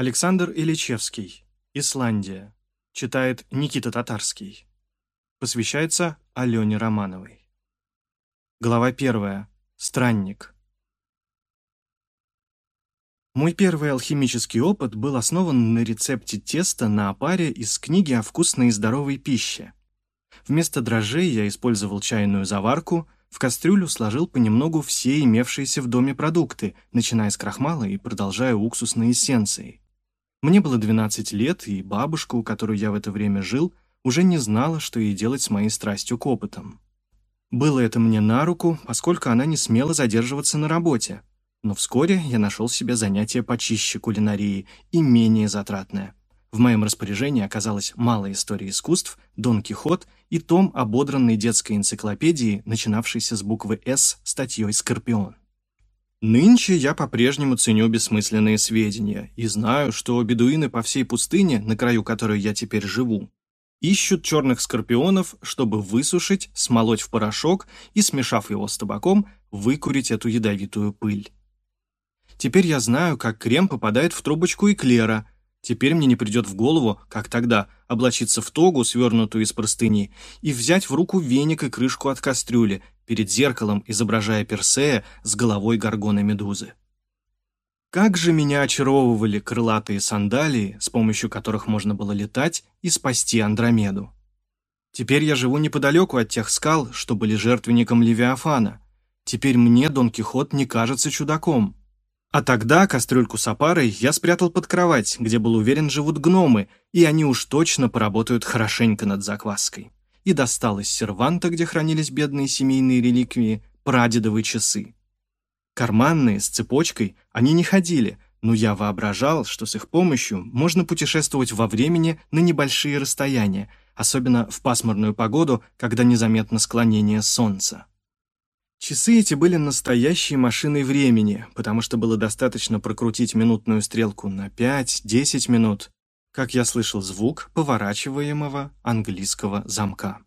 Александр Ильичевский. Исландия. Читает Никита Татарский. Посвящается Алене Романовой. Глава первая. Странник. Мой первый алхимический опыт был основан на рецепте теста на опаре из книги о вкусной и здоровой пище. Вместо дрожжей я использовал чайную заварку, в кастрюлю сложил понемногу все имевшиеся в доме продукты, начиная с крахмала и продолжая уксусной эссенцией. Мне было 12 лет, и бабушка, у которой я в это время жил, уже не знала, что ей делать с моей страстью к опытам. Было это мне на руку, поскольку она не смела задерживаться на работе. Но вскоре я нашел себе занятие почище кулинарии и менее затратное. В моем распоряжении оказалось мало истории искусств, Дон Кихот и том ободранной детской энциклопедии, начинавшейся с буквы «С» статьей «Скорпион». Нынче я по-прежнему ценю бессмысленные сведения и знаю, что бедуины по всей пустыне, на краю которой я теперь живу, ищут черных скорпионов, чтобы высушить, смолоть в порошок и, смешав его с табаком, выкурить эту ядовитую пыль. Теперь я знаю, как крем попадает в трубочку эклера – Теперь мне не придет в голову, как тогда, облачиться в тогу, свернутую из простыни, и взять в руку веник и крышку от кастрюли, перед зеркалом изображая Персея с головой горгоны медузы. Как же меня очаровывали крылатые сандалии, с помощью которых можно было летать и спасти Андромеду. Теперь я живу неподалеку от тех скал, что были жертвенником Левиафана. Теперь мне Дон Кихот не кажется чудаком. А тогда кастрюльку с опарой я спрятал под кровать, где был уверен живут гномы, и они уж точно поработают хорошенько над закваской. И достал из серванта, где хранились бедные семейные реликвии, прадедовые часы. Карманные, с цепочкой, они не ходили, но я воображал, что с их помощью можно путешествовать во времени на небольшие расстояния, особенно в пасмурную погоду, когда незаметно склонение солнца. Часы эти были настоящей машиной времени, потому что было достаточно прокрутить минутную стрелку на 5-10 минут, как я слышал звук поворачиваемого английского замка.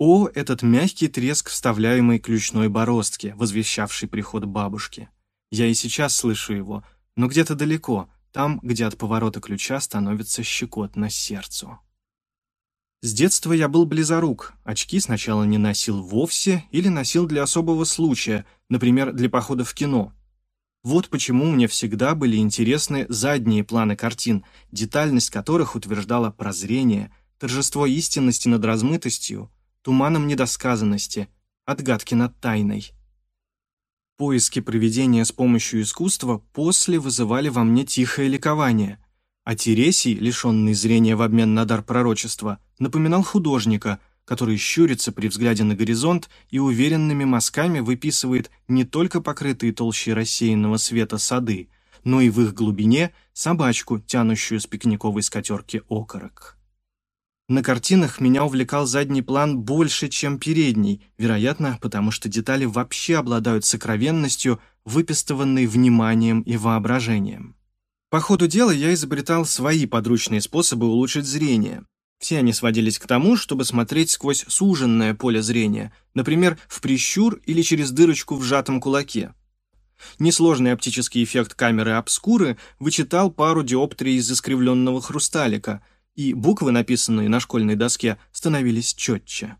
О, этот мягкий треск вставляемой ключной бороздки, возвещавший приход бабушки. Я и сейчас слышу его, но где-то далеко, там, где от поворота ключа становится щекотно сердцу. С детства я был близорук, очки сначала не носил вовсе или носил для особого случая, например, для похода в кино. Вот почему мне всегда были интересны задние планы картин, детальность которых утверждала прозрение, торжество истинности над размытостью, туманом недосказанности, отгадки над тайной. Поиски проведения с помощью искусства после вызывали во мне тихое ликование – а Тересий, лишенный зрения в обмен на дар пророчества, напоминал художника, который щурится при взгляде на горизонт и уверенными мазками выписывает не только покрытые толщей рассеянного света сады, но и в их глубине собачку, тянущую с пикниковой скатерки окорок. На картинах меня увлекал задний план больше, чем передний, вероятно, потому что детали вообще обладают сокровенностью, выпистыванной вниманием и воображением. По ходу дела я изобретал свои подручные способы улучшить зрение. Все они сводились к тому, чтобы смотреть сквозь суженное поле зрения, например, в прищур или через дырочку в сжатом кулаке. Несложный оптический эффект камеры обскуры вычитал пару диоптрий из искривленного хрусталика, и буквы, написанные на школьной доске, становились четче.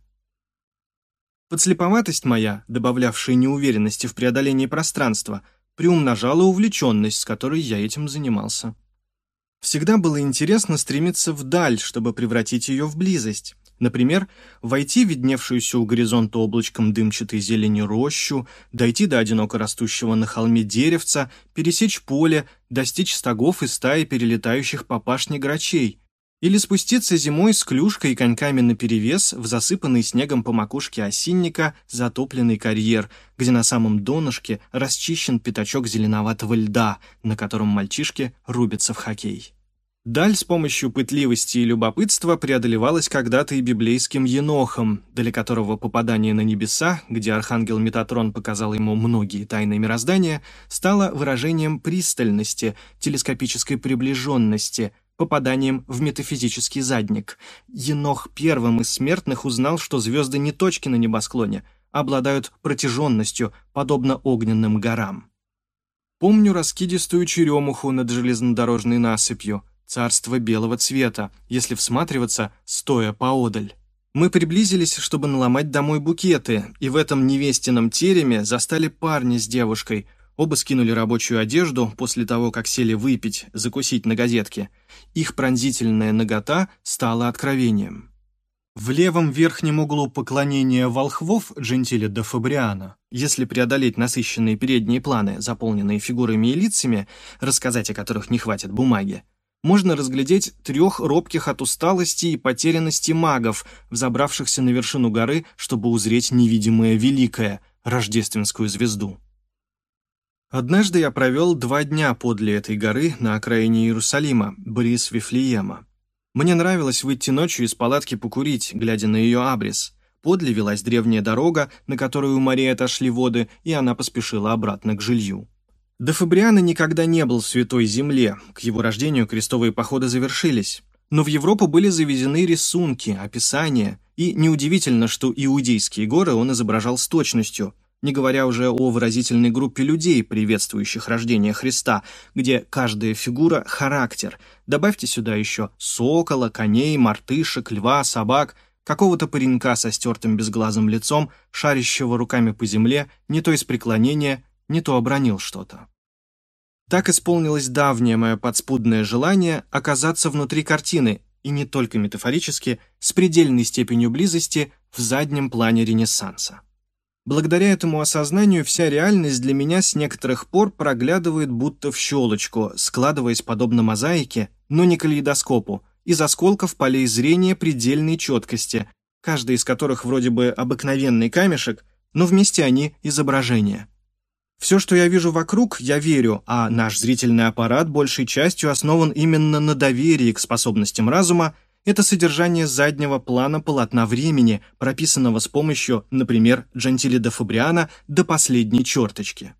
Подслеповатость моя, добавлявшая неуверенности в преодолении пространства – приумножала увлеченность, с которой я этим занимался. Всегда было интересно стремиться вдаль, чтобы превратить ее в близость. Например, войти в видневшуюся у горизонта облачком дымчатой зелени рощу, дойти до одиноко растущего на холме деревца, пересечь поле, достичь стогов и стаи перелетающих по пашне грачей, или спуститься зимой с клюшкой и коньками наперевес в засыпанный снегом по макушке осинника затопленный карьер, где на самом донышке расчищен пятачок зеленоватого льда, на котором мальчишки рубятся в хоккей. Даль с помощью пытливости и любопытства преодолевалась когда-то и библейским енохом, для которого попадание на небеса, где архангел Метатрон показал ему многие тайны мироздания, стало выражением пристальности, телескопической приближенности – попаданием в метафизический задник. Енох первым из смертных узнал, что звезды не точки на небосклоне, а обладают протяженностью, подобно огненным горам. Помню раскидистую черемуху над железнодорожной насыпью, царство белого цвета, если всматриваться, стоя поодаль. Мы приблизились, чтобы наломать домой букеты, и в этом невестином тереме застали парня с девушкой. Оба скинули рабочую одежду после того, как сели выпить, закусить на газетке. Их пронзительная нагота стала откровением. В левом верхнем углу поклонения волхвов Джентиля де Фабриана, если преодолеть насыщенные передние планы, заполненные фигурами и лицами, рассказать о которых не хватит бумаги, можно разглядеть трех робких от усталости и потерянности магов, взобравшихся на вершину горы, чтобы узреть невидимое великое, рождественскую звезду. Однажды я провел два дня подле этой горы на окраине Иерусалима, близ Вифлеема. Мне нравилось выйти ночью из палатки покурить, глядя на ее абрис. Подле велась древняя дорога, на которую у Марии отошли воды, и она поспешила обратно к жилью. До Фабриана никогда не был в Святой Земле, к его рождению крестовые походы завершились. Но в Европу были завезены рисунки, описания, и неудивительно, что иудейские горы он изображал с точностью, не говоря уже о выразительной группе людей, приветствующих рождение Христа, где каждая фигура — характер. Добавьте сюда еще сокола, коней, мартышек, льва, собак — какого-то паренька со стертым безглазым лицом, шарящего руками по земле, не то из преклонения, не то обронил что-то. Так исполнилось давнее мое подспудное желание оказаться внутри картины, и не только метафорически, с предельной степенью близости в заднем плане Ренессанса. Благодаря этому осознанию вся реальность для меня с некоторых пор проглядывает будто в щелочку, складываясь подобно мозаике, но не калейдоскопу, из осколков полей зрения предельной четкости, каждый из которых вроде бы обыкновенный камешек, но вместе они изображения. Все, что я вижу вокруг, я верю, а наш зрительный аппарат большей частью основан именно на доверии к способностям разума, это содержание заднего плана полотна времени, прописанного с помощью, например, Джентили де Фабриана до последней черточки.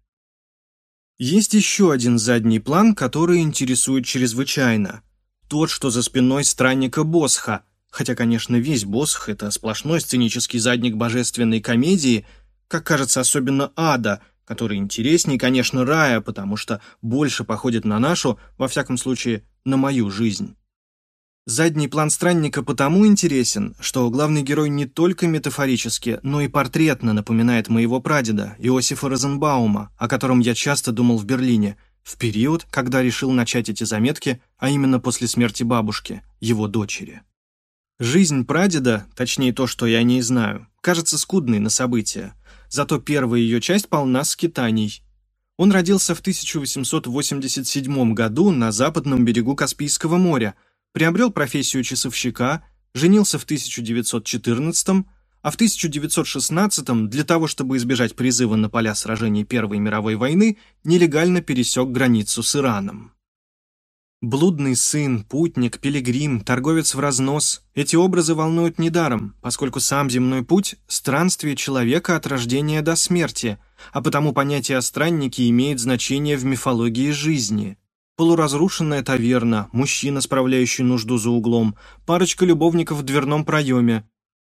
Есть еще один задний план, который интересует чрезвычайно. Тот, что за спиной странника Босха, хотя, конечно, весь Босх — это сплошной сценический задник божественной комедии, как кажется, особенно ада — который интереснее, конечно, рая, потому что больше походит на нашу, во всяком случае, на мою жизнь. Задний план странника потому интересен, что главный герой не только метафорически, но и портретно напоминает моего прадеда, Иосифа Розенбаума, о котором я часто думал в Берлине, в период, когда решил начать эти заметки, а именно после смерти бабушки, его дочери. Жизнь прадеда, точнее то, что я не знаю, кажется скудной на события, зато первая ее часть полна скитаний. Он родился в 1887 году на западном берегу Каспийского моря, приобрел профессию часовщика, женился в 1914 а в 1916 для того, чтобы избежать призыва на поля сражений Первой мировой войны, нелегально пересек границу с Ираном. Блудный сын, путник, пилигрим, торговец в разнос – эти образы волнуют недаром, поскольку сам земной путь – странствие человека от рождения до смерти, а потому понятие о имеет значение в мифологии жизни. Полуразрушенная таверна, мужчина, справляющий нужду за углом, парочка любовников в дверном проеме,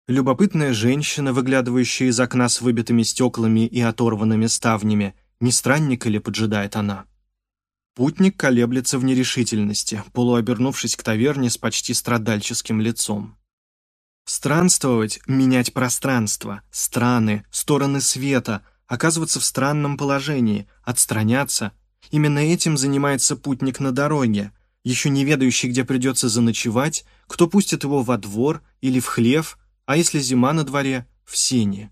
любопытная женщина, выглядывающая из окна с выбитыми стеклами и оторванными ставнями. Не странника ли поджидает она? Путник колеблется в нерешительности, полуобернувшись к таверне с почти страдальческим лицом. Странствовать, менять пространство, страны, стороны света, оказываться в странном положении, отстраняться. Именно этим занимается путник на дороге, еще не ведающий, где придется заночевать, кто пустит его во двор или в хлев, а если зима на дворе, в сене.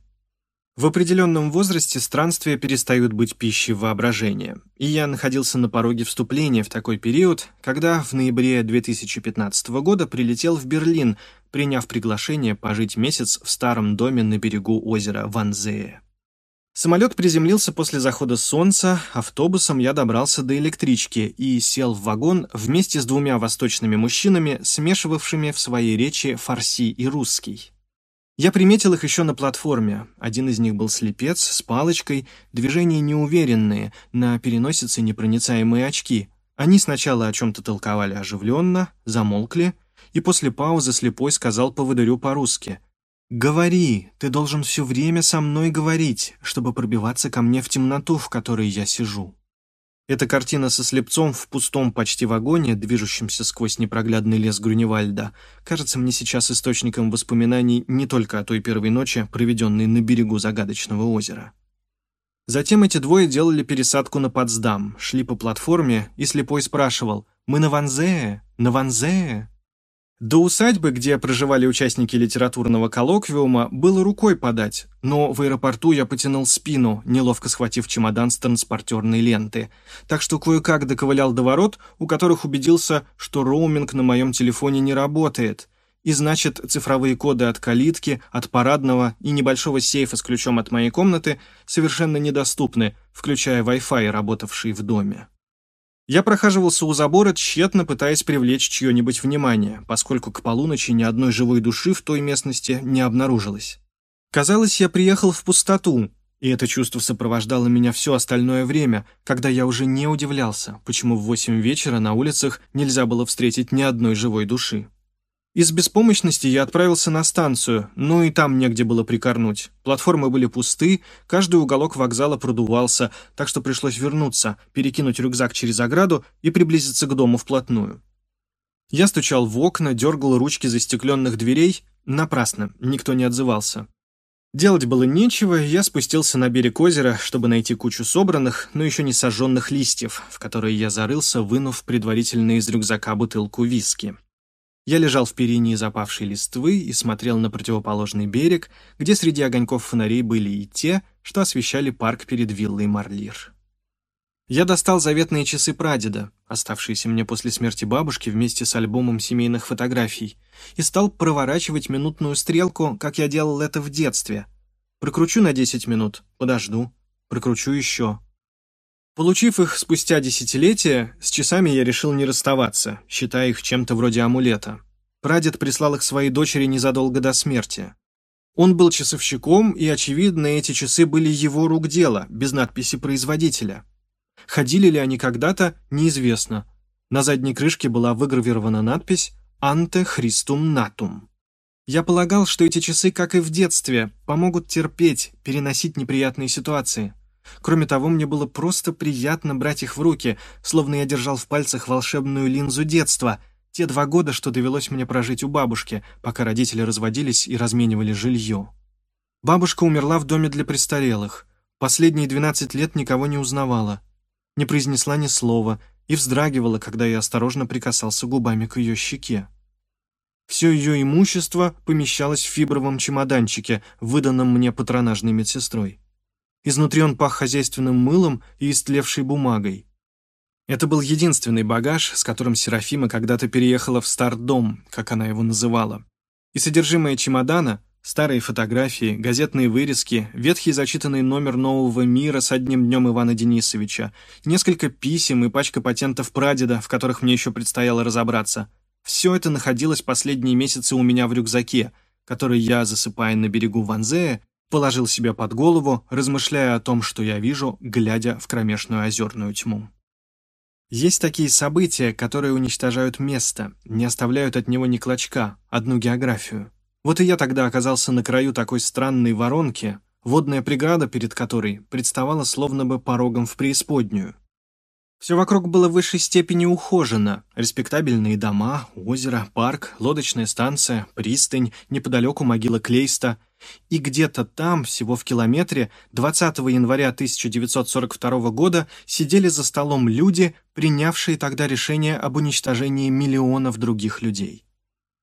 В определенном возрасте странствия перестают быть пищей воображения, и я находился на пороге вступления в такой период, когда в ноябре 2015 года прилетел в Берлин, приняв приглашение пожить месяц в старом доме на берегу озера Ванзее. Самолет приземлился после захода солнца, автобусом я добрался до электрички и сел в вагон вместе с двумя восточными мужчинами, смешивавшими в своей речи фарси и русский. Я приметил их еще на платформе. Один из них был слепец, с палочкой, движения неуверенные, на переносице непроницаемые очки. Они сначала о чем-то толковали оживленно, замолкли, и после паузы слепой сказал поводырю по-русски. «Говори, ты должен все время со мной говорить, чтобы пробиваться ко мне в темноту, в которой я сижу». Эта картина со слепцом в пустом почти вагоне, движущемся сквозь непроглядный лес Груневальда, кажется мне сейчас источником воспоминаний не только о той первой ночи, проведенной на берегу загадочного озера. Затем эти двое делали пересадку на Потсдам, шли по платформе, и слепой спрашивал «Мы на Ванзее? На Ванзее?» До усадьбы, где проживали участники литературного коллоквиума, было рукой подать, но в аэропорту я потянул спину, неловко схватив чемодан с транспортерной ленты, так что кое-как доковылял до ворот, у которых убедился, что роуминг на моем телефоне не работает, и значит цифровые коды от калитки, от парадного и небольшого сейфа с ключом от моей комнаты совершенно недоступны, включая Wi-Fi, работавший в доме. Я прохаживался у забора, тщетно пытаясь привлечь чье-нибудь внимание, поскольку к полуночи ни одной живой души в той местности не обнаружилось. Казалось, я приехал в пустоту, и это чувство сопровождало меня все остальное время, когда я уже не удивлялся, почему в восемь вечера на улицах нельзя было встретить ни одной живой души. Из беспомощности я отправился на станцию, но и там негде было прикорнуть. Платформы были пусты, каждый уголок вокзала продувался, так что пришлось вернуться, перекинуть рюкзак через ограду и приблизиться к дому вплотную. Я стучал в окна, дергал ручки застекленных дверей. Напрасно, никто не отзывался. Делать было нечего, я спустился на берег озера, чтобы найти кучу собранных, но еще не сожженных листьев, в которые я зарылся, вынув предварительно из рюкзака бутылку виски. Я лежал в перине запавшей листвы и смотрел на противоположный берег, где среди огоньков фонарей были и те, что освещали парк перед виллой Марлир. Я достал заветные часы прадеда, оставшиеся мне после смерти бабушки вместе с альбомом семейных фотографий, и стал проворачивать минутную стрелку, как я делал это в детстве. Прокручу на 10 минут, подожду, прокручу еще. Получив их спустя десятилетия, с часами я решил не расставаться, считая их чем-то вроде амулета. Прадед прислал их своей дочери незадолго до смерти. Он был часовщиком, и, очевидно, эти часы были его рук дело, без надписи производителя. Ходили ли они когда-то, неизвестно. На задней крышке была выгравирована надпись «Анте Христум Натум». Я полагал, что эти часы, как и в детстве, помогут терпеть, переносить неприятные ситуации. Кроме того, мне было просто приятно брать их в руки, словно я держал в пальцах волшебную линзу детства, те два года, что довелось мне прожить у бабушки, пока родители разводились и разменивали жилье. Бабушка умерла в доме для престарелых. Последние 12 лет никого не узнавала. Не произнесла ни слова и вздрагивала, когда я осторожно прикасался губами к ее щеке. Все ее имущество помещалось в фибровом чемоданчике, выданном мне патронажной медсестрой. Изнутри он пах хозяйственным мылом и истлевшей бумагой. Это был единственный багаж, с которым Серафима когда-то переехала в старт-дом, как она его называла. И содержимое чемодана — старые фотографии, газетные вырезки, ветхий зачитанный номер «Нового мира» с одним днем Ивана Денисовича, несколько писем и пачка патентов прадеда, в которых мне еще предстояло разобраться. Все это находилось последние месяцы у меня в рюкзаке, который я, засыпая на берегу Ванзея, положил себя под голову, размышляя о том, что я вижу, глядя в кромешную озерную тьму. Есть такие события, которые уничтожают место, не оставляют от него ни клочка, одну географию. Вот и я тогда оказался на краю такой странной воронки, водная преграда перед которой представала словно бы порогом в преисподнюю. Все вокруг было в высшей степени ухожено. Респектабельные дома, озеро, парк, лодочная станция, пристань, неподалеку могила Клейста. И где-то там, всего в километре, 20 января 1942 года сидели за столом люди, принявшие тогда решение об уничтожении миллионов других людей.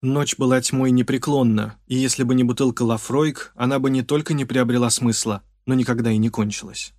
Ночь была тьмой непреклонна, и если бы не бутылка Лафройк, она бы не только не приобрела смысла, но никогда и не кончилась.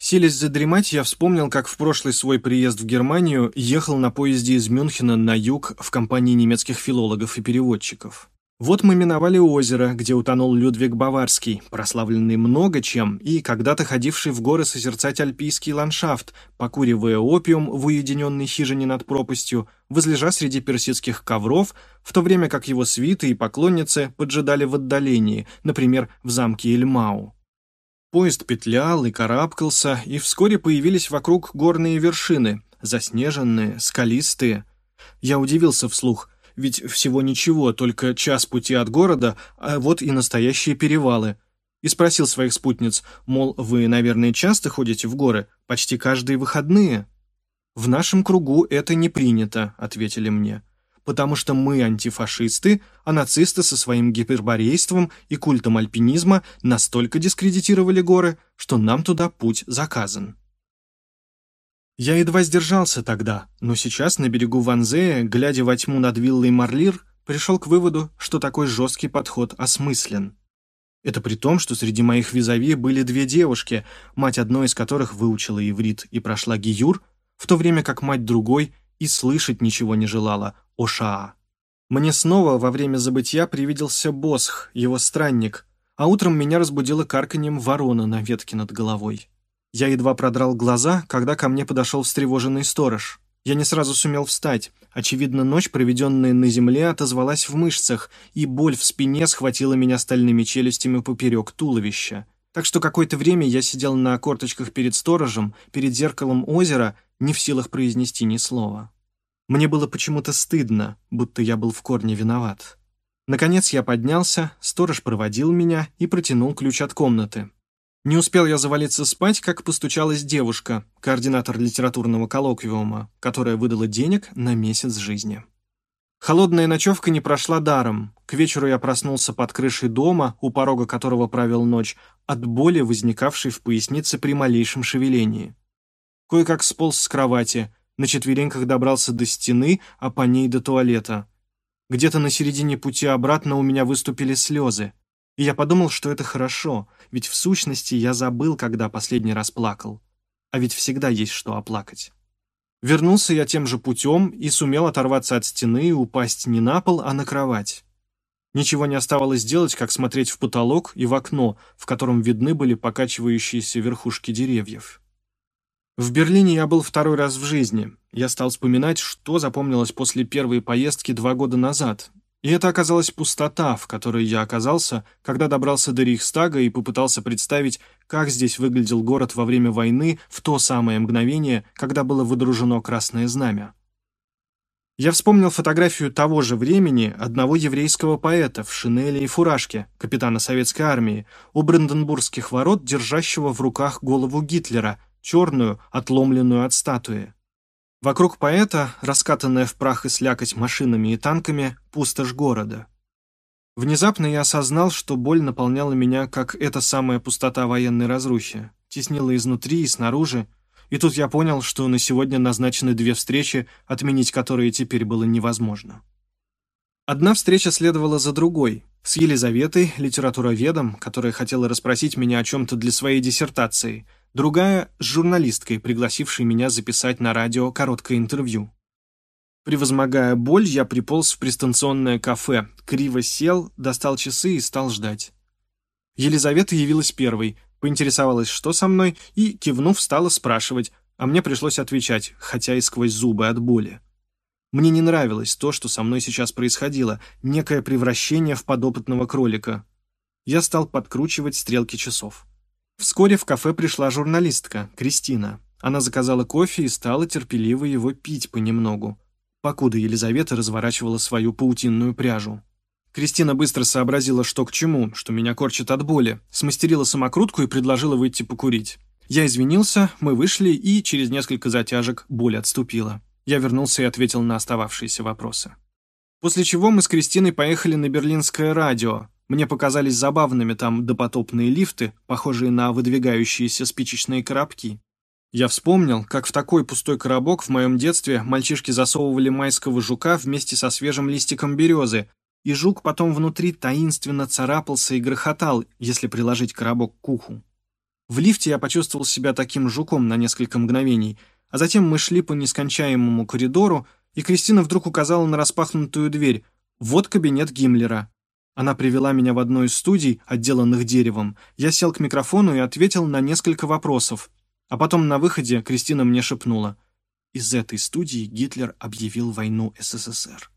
Силясь задремать, я вспомнил, как в прошлый свой приезд в Германию ехал на поезде из Мюнхена на юг в компании немецких филологов и переводчиков. Вот мы миновали озеро, где утонул Людвиг Баварский, прославленный много чем и когда-то ходивший в горы созерцать альпийский ландшафт, покуривая опиум в уединенной хижине над пропастью, возлежа среди персидских ковров, в то время как его свиты и поклонницы поджидали в отдалении, например, в замке Эльмау. Поезд петлял и карабкался, и вскоре появились вокруг горные вершины, заснеженные, скалистые. Я удивился вслух, ведь всего ничего, только час пути от города, а вот и настоящие перевалы. и спросил своих спутниц, мол, вы, наверное, часто ходите в горы, почти каждые выходные. «В нашем кругу это не принято», — ответили мне, «потому что мы антифашисты, а нацисты со своим гиперборейством и культом альпинизма настолько дискредитировали горы, что нам туда путь заказан». Я едва сдержался тогда, но сейчас на берегу Ванзея, глядя во тьму над виллой Марлир, пришел к выводу, что такой жесткий подход осмыслен. Это при том, что среди моих визави были две девушки, мать одной из которых выучила иврит и прошла гиюр, в то время как мать другой и слышать ничего не желала о Шаа. Мне снова во время забытья привиделся Босх, его странник, а утром меня разбудила карканьем ворона на ветке над головой. Я едва продрал глаза, когда ко мне подошел встревоженный сторож. Я не сразу сумел встать. Очевидно, ночь, проведенная на земле, отозвалась в мышцах, и боль в спине схватила меня стальными челюстями поперек туловища. Так что какое-то время я сидел на корточках перед сторожем, перед зеркалом озера, не в силах произнести ни слова. Мне было почему-то стыдно, будто я был в корне виноват. Наконец я поднялся, сторож проводил меня и протянул ключ от комнаты. Не успел я завалиться спать, как постучалась девушка, координатор литературного коллоквиума, которая выдала денег на месяц жизни. Холодная ночевка не прошла даром. К вечеру я проснулся под крышей дома, у порога которого провел ночь, от боли, возникавшей в пояснице при малейшем шевелении. Кое-как сполз с кровати, на четвереньках добрался до стены, а по ней до туалета. Где-то на середине пути обратно у меня выступили слезы. И я подумал, что это хорошо, ведь в сущности я забыл, когда последний раз плакал. А ведь всегда есть что оплакать. Вернулся я тем же путем и сумел оторваться от стены и упасть не на пол, а на кровать. Ничего не оставалось делать, как смотреть в потолок и в окно, в котором видны были покачивающиеся верхушки деревьев. В Берлине я был второй раз в жизни. Я стал вспоминать, что запомнилось после первой поездки два года назад, и это оказалась пустота, в которой я оказался, когда добрался до Рейхстага и попытался представить, как здесь выглядел город во время войны в то самое мгновение, когда было выдружено Красное Знамя. Я вспомнил фотографию того же времени одного еврейского поэта в шинели и фуражке, капитана советской армии, у Бранденбургских ворот, держащего в руках голову Гитлера, черную, отломленную от статуи. Вокруг поэта, раскатанная в прах и слякоть машинами и танками, пустошь города. Внезапно я осознал, что боль наполняла меня, как эта самая пустота военной разрухи, теснила изнутри и снаружи, и тут я понял, что на сегодня назначены две встречи, отменить которые теперь было невозможно. Одна встреча следовала за другой, с Елизаветой, литературоведом, которая хотела расспросить меня о чем-то для своей диссертации – другая — с журналисткой, пригласившей меня записать на радио короткое интервью. Превозмогая боль, я приполз в пристанционное кафе, криво сел, достал часы и стал ждать. Елизавета явилась первой, поинтересовалась, что со мной, и, кивнув, стала спрашивать, а мне пришлось отвечать, хотя и сквозь зубы от боли. Мне не нравилось то, что со мной сейчас происходило, некое превращение в подопытного кролика. Я стал подкручивать стрелки часов. Вскоре в кафе пришла журналистка, Кристина. Она заказала кофе и стала терпеливо его пить понемногу, покуда Елизавета разворачивала свою паутинную пряжу. Кристина быстро сообразила, что к чему, что меня корчит от боли, смастерила самокрутку и предложила выйти покурить. Я извинился, мы вышли, и через несколько затяжек боль отступила. Я вернулся и ответил на остававшиеся вопросы. После чего мы с Кристиной поехали на берлинское радио, мне показались забавными там допотопные лифты, похожие на выдвигающиеся спичечные коробки. Я вспомнил, как в такой пустой коробок в моем детстве мальчишки засовывали майского жука вместе со свежим листиком березы, и жук потом внутри таинственно царапался и грохотал, если приложить коробок к уху. В лифте я почувствовал себя таким жуком на несколько мгновений, а затем мы шли по нескончаемому коридору, и Кристина вдруг указала на распахнутую дверь. Вот кабинет Гиммлера. Она привела меня в одну из студий, отделанных деревом. Я сел к микрофону и ответил на несколько вопросов. А потом на выходе Кристина мне шепнула. Из этой студии Гитлер объявил войну СССР.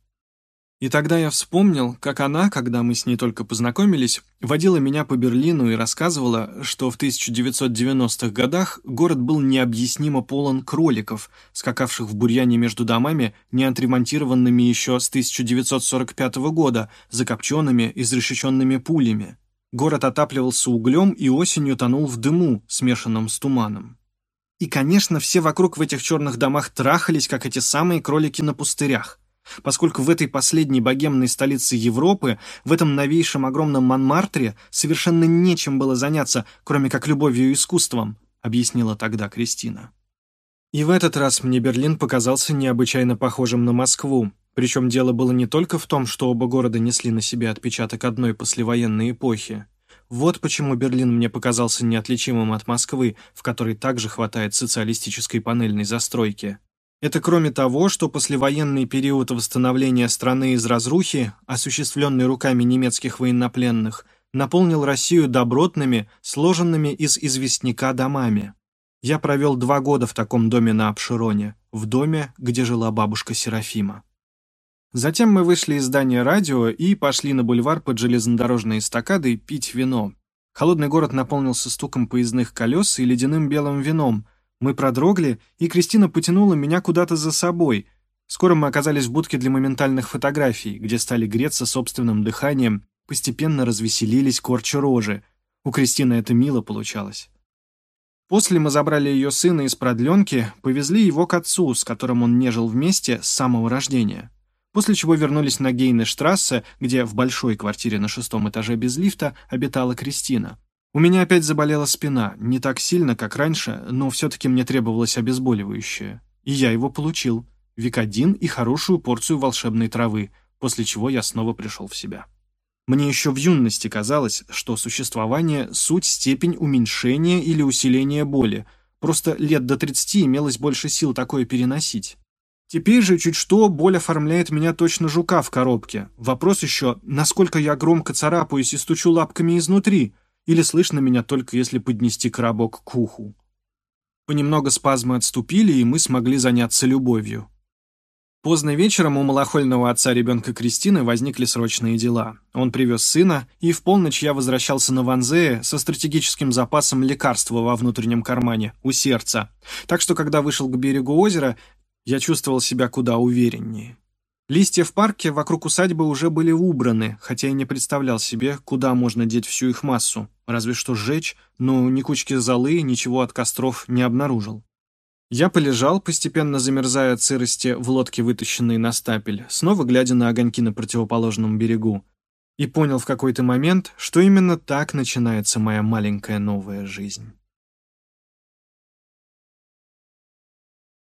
И тогда я вспомнил, как она, когда мы с ней только познакомились, водила меня по Берлину и рассказывала, что в 1990-х годах город был необъяснимо полон кроликов, скакавших в бурьяне между домами, не отремонтированными еще с 1945 года, закопченными, изрешеченными пулями. Город отапливался углем и осенью тонул в дыму, смешанном с туманом. И, конечно, все вокруг в этих черных домах трахались, как эти самые кролики на пустырях. Поскольку в этой последней богемной столице Европы, в этом новейшем огромном Монмартре, совершенно нечем было заняться, кроме как любовью и искусством, объяснила тогда Кристина. И в этот раз мне Берлин показался необычайно похожим на Москву, причем дело было не только в том, что оба города несли на себе отпечаток одной послевоенной эпохи. Вот почему Берлин мне показался неотличимым от Москвы, в которой также хватает социалистической панельной застройки. Это кроме того, что послевоенный период восстановления страны из разрухи, осуществленный руками немецких военнопленных, наполнил Россию добротными, сложенными из известняка домами. Я провел два года в таком доме на Обшироне, в доме, где жила бабушка Серафима. Затем мы вышли из здания радио и пошли на бульвар под железнодорожной эстакадой пить вино. Холодный город наполнился стуком поездных колес и ледяным белым вином. Мы продрогли, и Кристина потянула меня куда-то за собой. Скоро мы оказались в будке для моментальных фотографий, где стали греться собственным дыханием, постепенно развеселились корчи рожи. У Кристины это мило получалось. После мы забрали ее сына из продленки, повезли его к отцу, с которым он не жил вместе с самого рождения после чего вернулись на Гейне-штрассе, где в большой квартире на шестом этаже без лифта обитала Кристина. У меня опять заболела спина, не так сильно, как раньше, но все-таки мне требовалось обезболивающее. И я его получил. Викодин и хорошую порцию волшебной травы, после чего я снова пришел в себя. Мне еще в юности казалось, что существование — суть степень уменьшения или усиления боли, просто лет до 30 имелось больше сил такое переносить. Теперь же чуть что боль оформляет меня точно жука в коробке. Вопрос еще, насколько я громко царапаюсь и стучу лапками изнутри, или слышно меня только если поднести коробок к уху. Понемногу спазмы отступили, и мы смогли заняться любовью. Поздно вечером у малохольного отца ребенка Кристины возникли срочные дела. Он привез сына, и в полночь я возвращался на Ванзее со стратегическим запасом лекарства во внутреннем кармане, у сердца. Так что, когда вышел к берегу озера, я чувствовал себя куда увереннее. Листья в парке вокруг усадьбы уже были убраны, хотя и не представлял себе, куда можно деть всю их массу, разве что сжечь, но ни кучки золы, ничего от костров не обнаружил. Я полежал, постепенно замерзая от сырости в лодке, вытащенной на стапель, снова глядя на огоньки на противоположном берегу, и понял в какой-то момент, что именно так начинается моя маленькая новая жизнь.